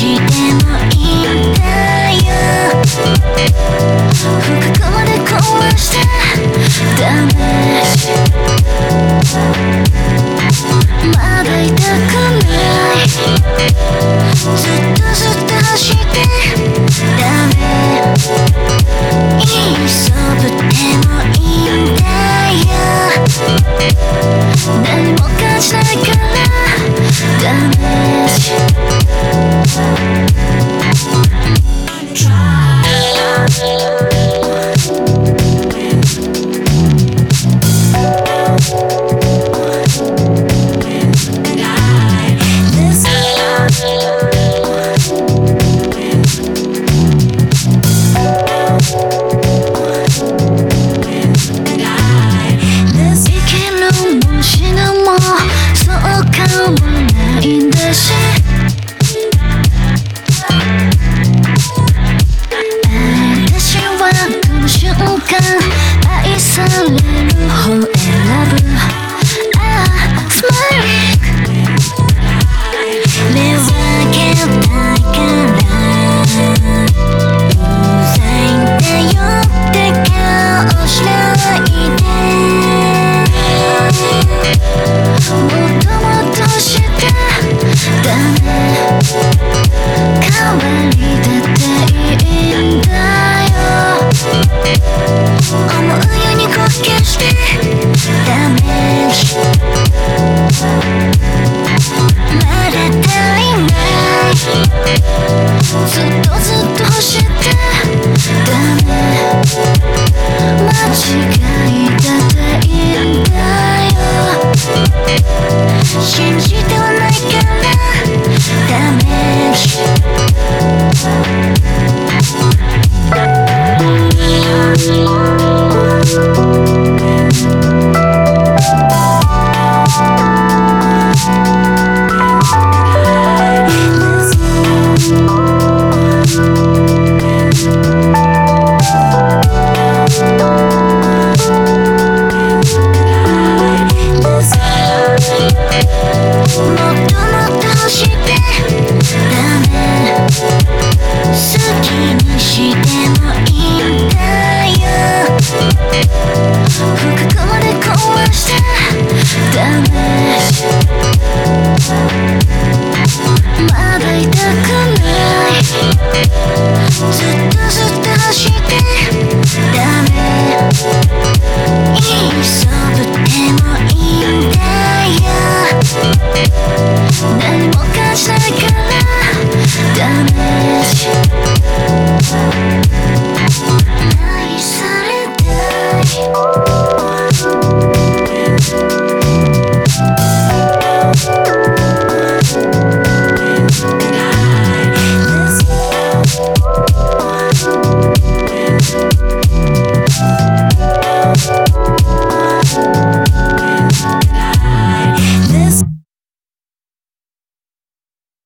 してもいいんだよ深くまで壊してダメまだ痛くないずっとずっと走ってダメ急ぶてもいいんだよ何も感じないから Peace. to